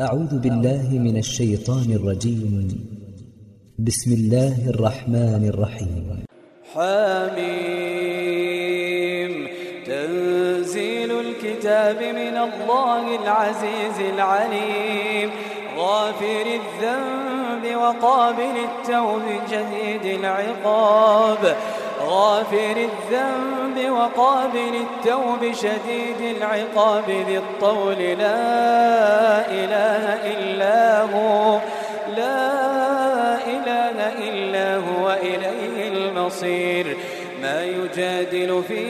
أعوذ بالله من الشيطان الرجيم. بسم الله الرحمن الرحيم. حميم. تنزيل الكتاب من الله العزيز العليم. غافر الذنب وقابل التوب جديد العقاب. غافر الذنب وقابل التوب شديد العقاب ذي الطول. لا إله إلا هو لا إله إلا هو إليه المصير. ما يجادل في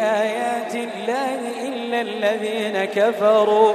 آيات الله إلا الذين كفروا.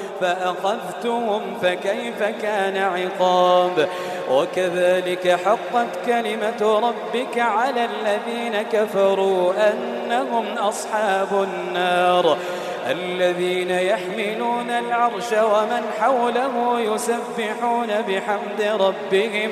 فكيف كان عقاب؟ وكذلك حقت كلمة ربك على الذين كفروا أنهم أصحاب النار. الذين يحملون العرش ومن حوله يسبحون بحمد ربهم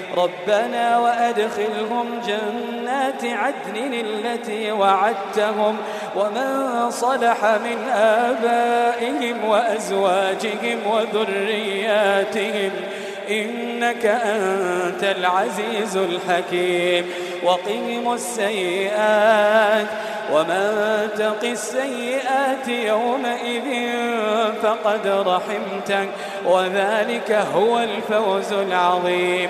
ربنا وأدخلهم جنات عدن التي وعدتهم ومن صلح من آبائهم وأزواجهم وذرياتهم إنك أنت العزيز الحكيم وقهم السيئات ومن تق السيئات يومئذ فقد رحمته وذلك هو الفوز العظيم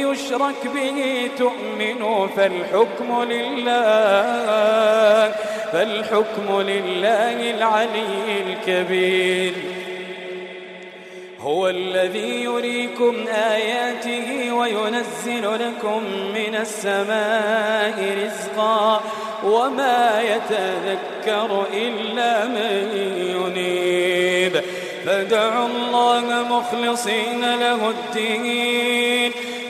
يشرك به تؤمنوا فالحكم لله فالحكم لله العلي الكبير. هو الذي يريكم آياته وينزل لكم من السماء رزقا وما يتذكر إلا من ينيب. فادعوا الله مخلصين له الدين.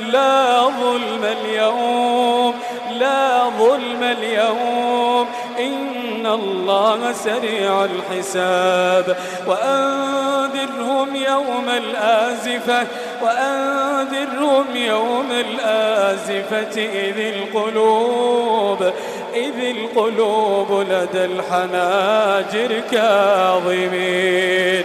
لا ظلم اليوم لا ظلم اليوم. إن الله سريع الحساب. وأنذرهم يوم الآزفة وأنذرهم يوم الآزفة. إذ القلوب إذ القلوب لدى الحناجر كاظمين.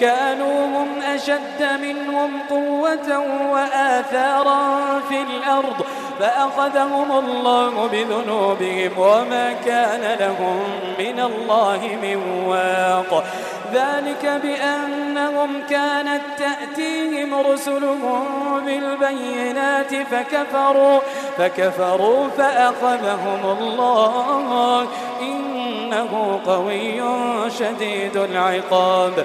كانوا هم أشد منهم قوة وآثارا في الأرض فأخذهم الله بذنوبهم وما كان لهم من الله من واق. ذلك بأنهم كانت تأتيهم رسلهم بالبينات فكفروا فكفروا فأخذهم الله. إنه قوي شديد العقاب.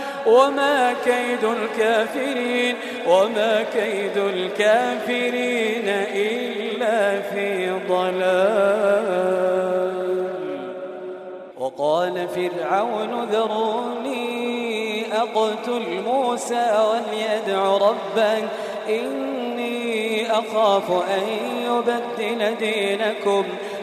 وما كيد الكافرين وما كيد الكافرين إلا في ضلال. وقال فرعون ذروني أقتل موسى وليدع ربه إني أخاف أن يبدل دينكم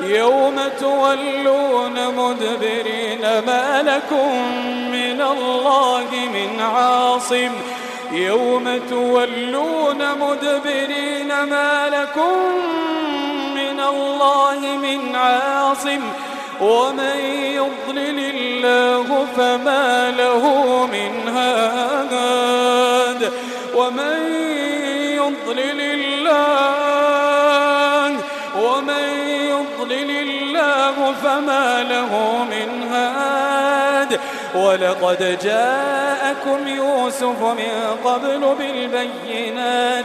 يوم تولون مدبرين ما لكم من الله من عاصم. يوم تولون مدبرين ما لكم من الله من عاصم. ومن يضلل الله فما له من هاد. ومن يضلل الله ومن فما له من هاد. ولقد جاءكم يوسف من قبل بالبينات.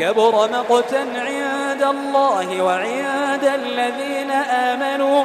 كبر مقتا عند الله وعند الذين آمنوا.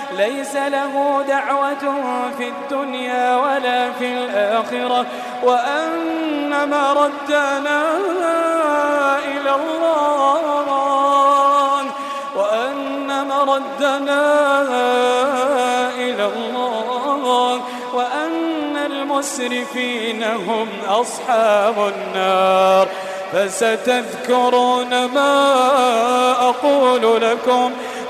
ليس له دعوة في الدنيا ولا في الآخرة وأن مردنا إلى الله وأن مردنا إلى الله وأن المسرفين هم أصحاب النار. فستذكرون ما أقول لكم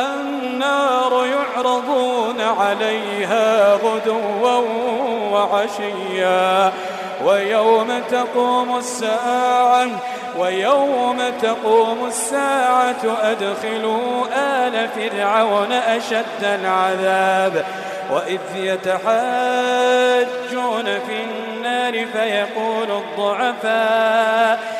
النار يعرضون عليها غدوا وعشيا ويوم تقوم الساعة ويوم تقوم الساعة أدخلوا آل فرعون أشد العذاب. وإذ يتحاجون في النار فيقول الضعفاء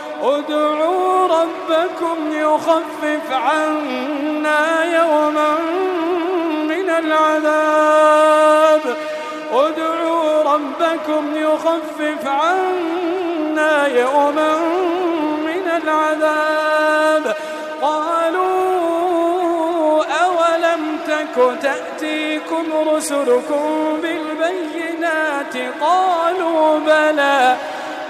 ادعوا ربكم يخفف عنا يوما من العذاب. ادعوا ربكم يخفف عنا يوما من العذاب. قالوا أولم تك تأتيكم رسلكم بالبينات؟ قالوا بلى.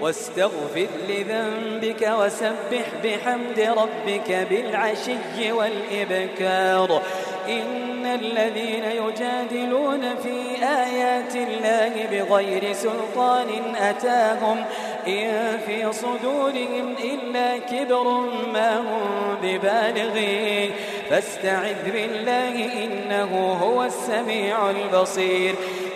واستغفر لذنبك وسبح بحمد ربك بالعشي والإبكار. إن الذين يجادلون في آيات الله بغير سلطان أتاهم إن في صدورهم إلا كبر ما هم ببالغين. فاستعذ بالله إنه هو السميع البصير.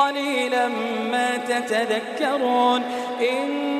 قليلا ما تتذكرون. إن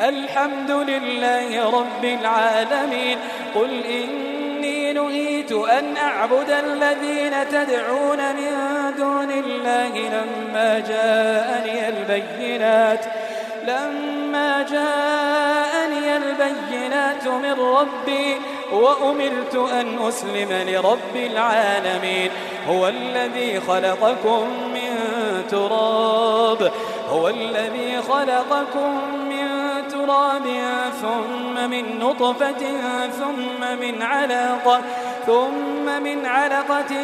الحمد لله رب العالمين. قل إني نهيت أن أعبد الذين تدعون من دون الله لما جاءني البينات لما جاءني البينات من ربي وأمرت أن أسلم لرب العالمين. هو الذي خلقكم من تراب هو الذي خلقكم من تراب ثم من نطفة ثم من علقة ثم من علقة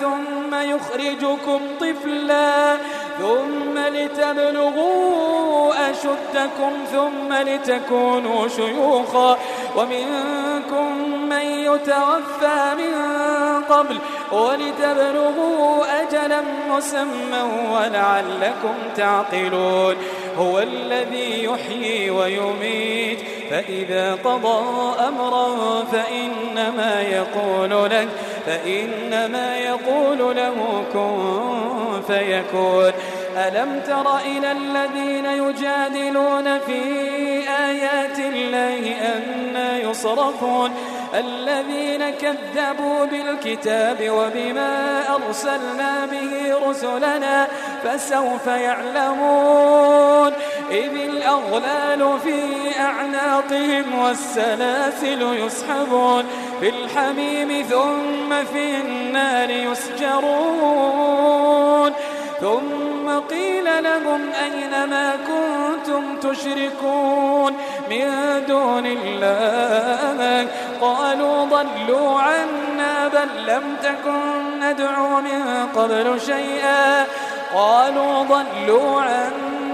ثم يخرجكم طفلا. ثم لتبلغوا أشدكم ثم لتكونوا شيوخا. ومنكم من يتوفى من قبل ولتبلغوا أجلا مسمى ولعلكم تعقلون. هو الذي يحيي فإذا قضى أمرا فإنما يقول لك فإنما يقول له كن فيكون. ألم تر إلى الذين يجادلون في آيات الله أنا يصرفون؟ الذين كذبوا بالكتاب وبما أرسلنا به رسلنا فسوف يعلمون. إذ الأغلال في أعناقهم والسلاسل يسحبون في الحميم ثم في النار يسجرون ثم قيل لهم أين ما كنتم تشركون من دون الله؟ قالوا ضلوا عنا بل لم تكن ندعو من قبل شيئا. قالوا ضلوا عنا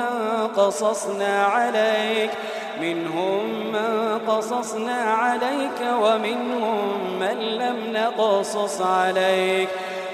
من قصصنا عليك منهم من قصصنا عليك ومنهم من لم نقصص عليك.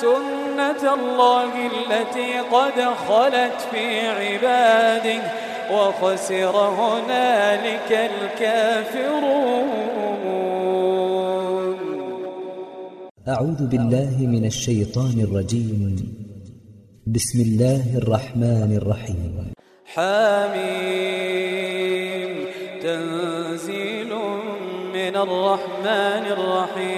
سنة الله التي قد خلت في عباده وخسر هنالك الكافرون. أعوذ بالله من الشيطان الرجيم. بسم الله الرحمن الرحيم. حميم. تنزيل من الرحمن الرحيم.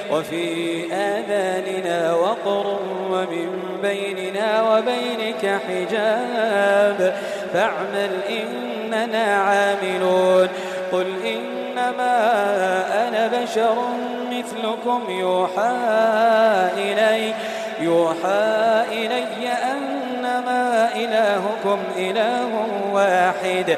وفي آذاننا وقر ومن بيننا وبينك حجاب. فاعمل إننا عاملون. قل إنما أنا بشر مثلكم يوحى إلي. يوحى إلي أنما إلهكم إله واحد.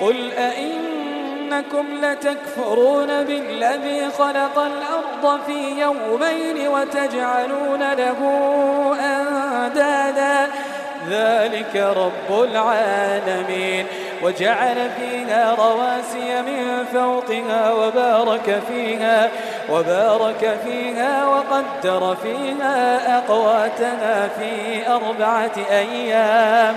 قل أئنكم لتكفرون بالذي خلق الأرض في يومين وتجعلون له أندادا. ذلك رب العالمين. وجعل فيها رواسي من فوقها وبارك فيها وبارك فيها وقدر فيها أقواتها في أربعة أيام.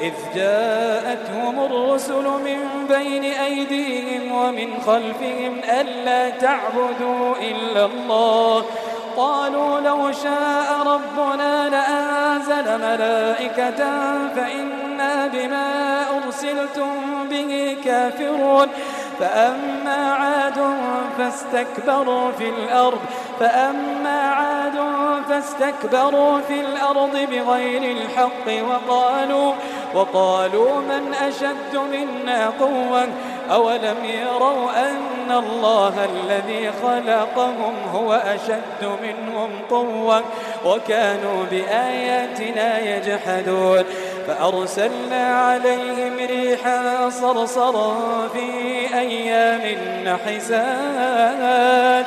إذ جاءتهم الرسل من بين أيديهم ومن خلفهم ألا تعبدوا إلا الله. قالوا لو شاء ربنا لأنزل ملائكة فإنا بما أرسلتم به كافرون. فأما عاد فاستكبروا في الأرض فأما عاد فاستكبروا في الأرض بغير الحق وقالوا وقالوا من أشد منا قوة؟ أولم يروا أن الله الذي خلقهم هو أشد منهم قوة؟ وكانوا بآياتنا يجحدون. فأرسلنا عليهم ريحا صرصرا في أيام نحسات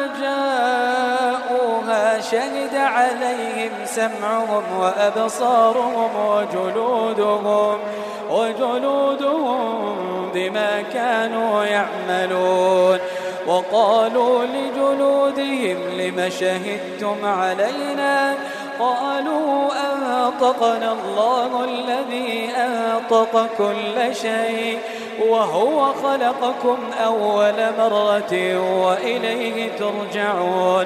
شهد عليهم سمعهم وأبصارهم وجلودهم وجلودهم بما كانوا يعملون. وقالوا لجلودهم لم شهدتم علينا؟ قالوا أنطقنا الله الذي أنطق كل شيء وهو خلقكم أول مرة وإليه ترجعون.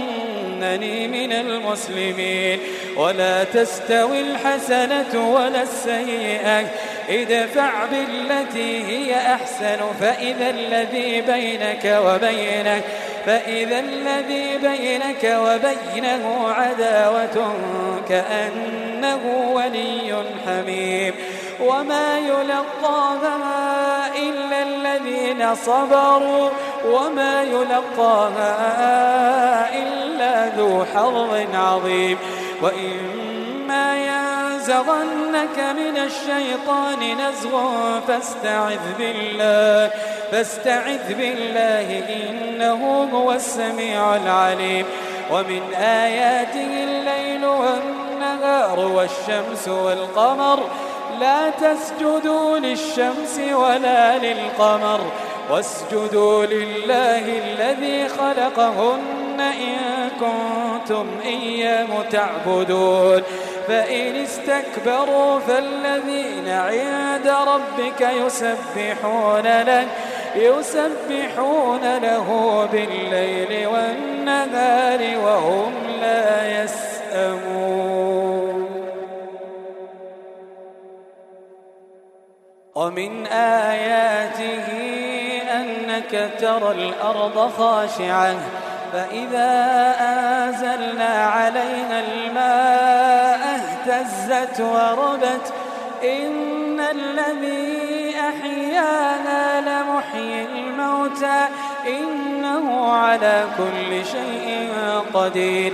إنني من المسلمين. ولا تستوي الحسنة ولا السيئة. ادفع بالتي هي أحسن. فإذا الذي بينك وبينك فإذا الذي بينك وبينه عداوة كأنه ولي حميم. وما يلقاها إلا الذين صبروا وما يلقاها إلا ذو حظ عظيم. وإما ينزغنك من الشيطان نزغ فاستعذ بالله فاستعذ بالله إنه هو السميع العليم. ومن آياته الليل والنهار والشمس والقمر لا تسجدوا للشمس ولا للقمر واسجدوا لله الذي خلقهن إن كنتم إياه تعبدون. فإن استكبروا فالذين عند ربك يسبحون له يسبحون له بالليل والنهار وهم لا يسأمون. ومن آياته أنك ترى الأرض خاشعة فإذا أنزلنا عليها الماء اهتزت وربت إن الذي أحيانا لمحيي الموتى إنه على كل شيء قدير.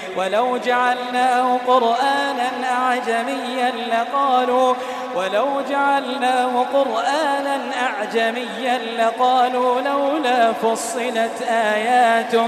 ولو جعلناه قرآنا أعجميا لقالوا ولو جعلناه قرآنا أعجميا لقالوا لولا فصلت آياته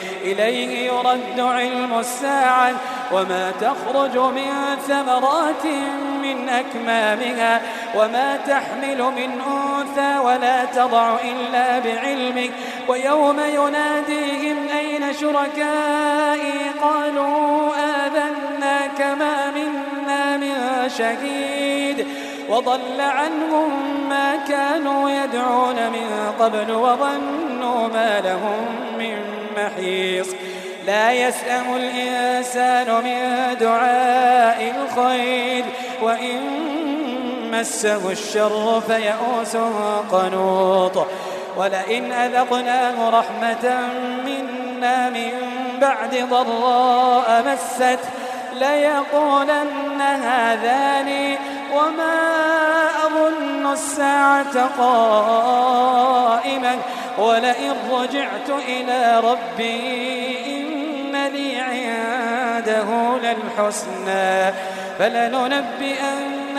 إليه يرد علم الساعة وما تخرج من ثمرات من أكمامها وما تحمل من أنثى ولا تضع إلا بعلمه ويوم يناديهم أين شركائي قالوا آذنا كما منا من شهيد وضل عنهم ما كانوا يدعون من قبل وظنوا ما لهم من محيص لا يسأم الإنسان من دعاء الخير وإن مسه الشر فيئوس قنوط. ولئن أذقناه رحمة منا من بعد ضراء مست ليقولن هذا لي وما أظن الساعة قائمة ولئن رجعت إلى ربي إن لي عنده للحسنى فلننبئن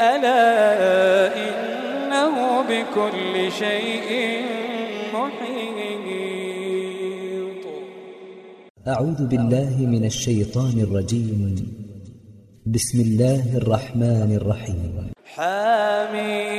ألا إنه بكل شيء أعوذ بالله من الشيطان الرجيم. بسم الله الرحمن الرحيم. حاميم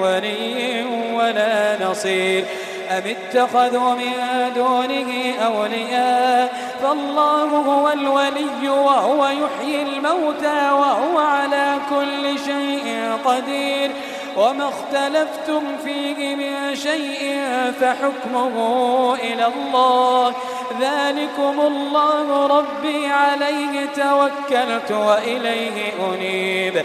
ولي ولا نصير. أم اتخذوا من دونه أولياء؟ فالله هو الولي وهو يحيي الموتى وهو على كل شيء قدير. وما اختلفتم فيه من شيء فحكمه إلى الله. ذلكم الله ربي عليه توكلت وإليه أنيب.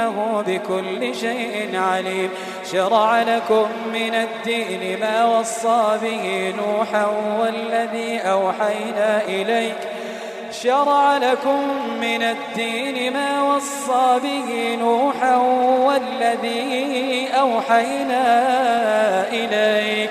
إنه بكل شيء عليم. شرع لكم من الدين ما وصى به نوحا والذي أوحينا إليك. شرع لكم من الدين ما وصى به نوحا والذي أوحينا إليك.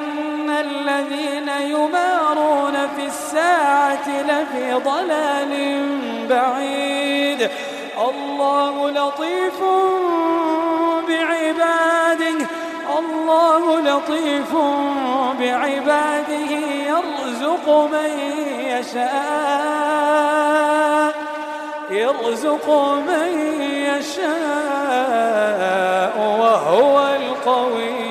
الذين يمارون في الساعة لفي ضلال بعيد. الله لطيف بعباده. الله لطيف بعباده. يرزق من يشاء. يرزق من يشاء. وهو القوي.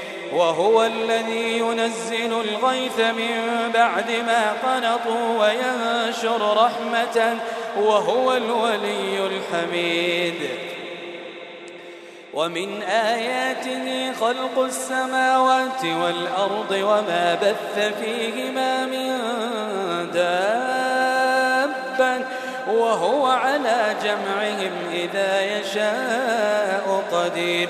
وهو الذي ينزل الغيث من بعد ما قنطوا وينشر رحمة وهو الولي الحميد. ومن آياته خلق السماوات والأرض وما بث فيهما من دابة وهو على جمعهم إذا يشاء قدير.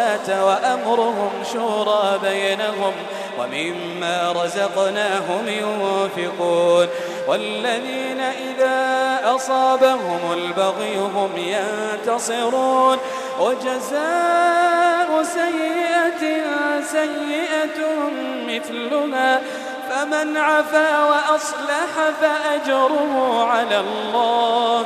وأمرهم شورى بينهم ومما رزقناهم ينفقون والذين إذا أصابهم البغي هم ينتصرون وجزاء سيئة سيئة مثلها فمن عفا وأصلح فأجره على الله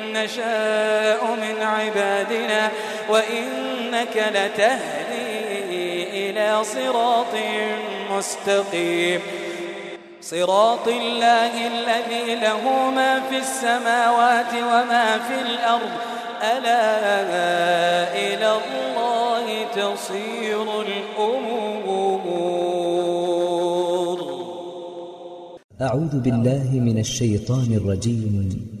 نشاء من عبادنا وإنك لتهدي إلى صراط مستقيم. صراط الله الذي له ما في السماوات وما في الأرض. ألا إلى الله تصير الأمور. أعوذ بالله من الشيطان الرجيم.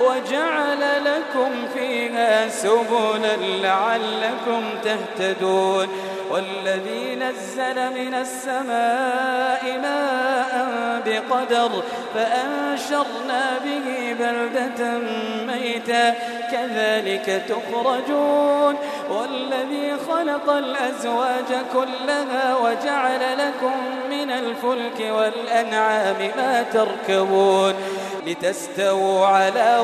وجعل لكم فيها سبلا لعلكم تهتدون. والذي نزل من السماء ماء بقدر فأنشرنا به بلدة ميتا. كذلك تخرجون. والذي خلق الأزواج كلها وجعل لكم من الفلك والأنعام ما تركبون. لتستووا على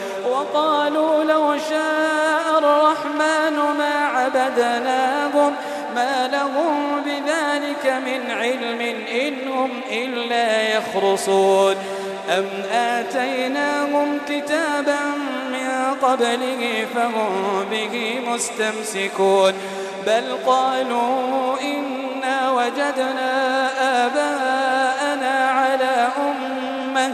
وقالوا لو شاء الرحمن ما عبدناهم ما لهم بذلك من علم إن هم إلا يخرصون. أم آتيناهم كتابا من قبله فهم به مستمسكون. بل قالوا إنا وجدنا آباءنا على أمة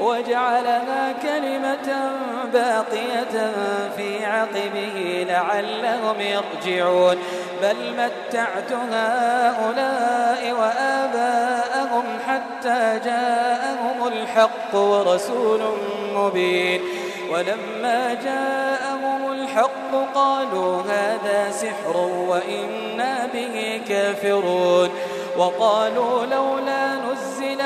وجعلها كلمة باقية في عقبه لعلهم يرجعون. بل متعت هؤلاء وآباءهم حتى جاءهم الحق ورسول مبين. ولما جاءهم الحق قالوا هذا سحر وإنا به كافرون. وقالوا لولا نزل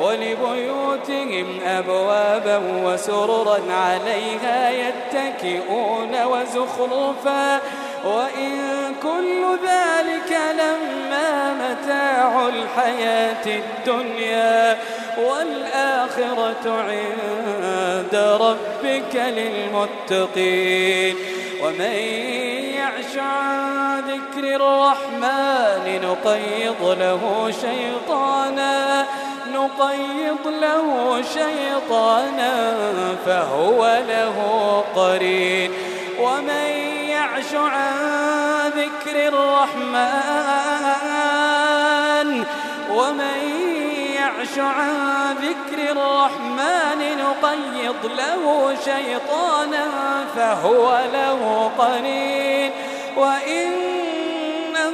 ولبيوتهم أبوابا وسررا عليها يتكئون وزخرفا. وإن كل ذلك لما متاع الحياة الدنيا والآخرة عند ربك للمتقين. ومن يعش عن ذكر الرحمن نقيض له شيطانا. نقيض له شيطانا فهو له قرين. ومن يعش عن ذكر الرحمن ومن يعش عن ذكر الرحمن نقيض له شيطانا فهو له قرين.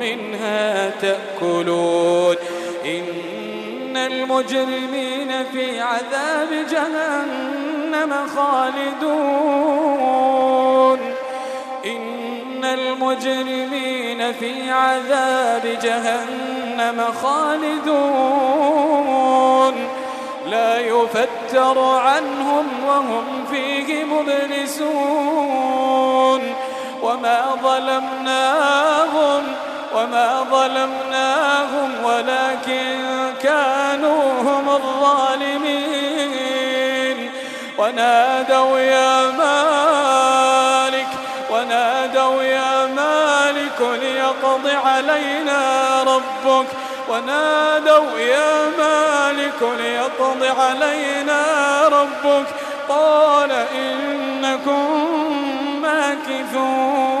منها تأكلون. إن المجرمين في عذاب جهنم خالدون. إن المجرمين في عذاب جهنم خالدون. لا يفتر عنهم وهم فيه مبلسون. وما ظلمناهم وما ظلمناهم ولكن كانوا هم الظالمين. ونادوا يا مالك ونادوا يا مالك ليقض علينا ربك. ونادوا يا مالك ليقض علينا ربك. قال إنكم ماكثون.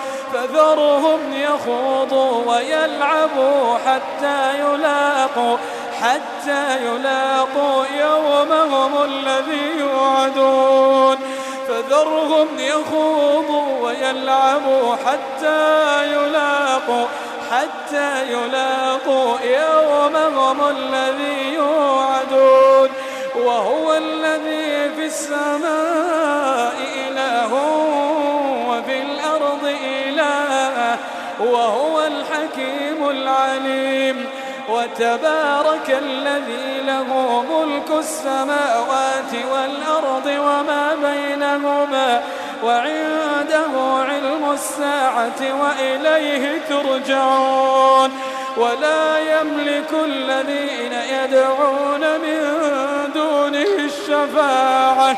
فذرهم يخوضوا ويلعبوا حتى يلاقوا حتى يلاقوا يومهم الذي يوعدون. فذرهم يخوضوا ويلعبوا حتى يلاقوا حتى يلاقوا يومهم الذي يوعدون. وهو الذي في السماء إله وهو الحكيم العليم. وتبارك الذي له ملك السماوات والأرض وما بينهما وعنده علم الساعة وإليه ترجعون. ولا يملك الذين يدعون من دونه الشفاعة.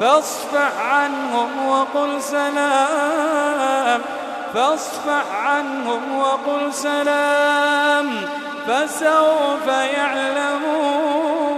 فاصفح عنهم وقل سلام. فاصفح عنهم وقل سلام. فسوف يعلمون.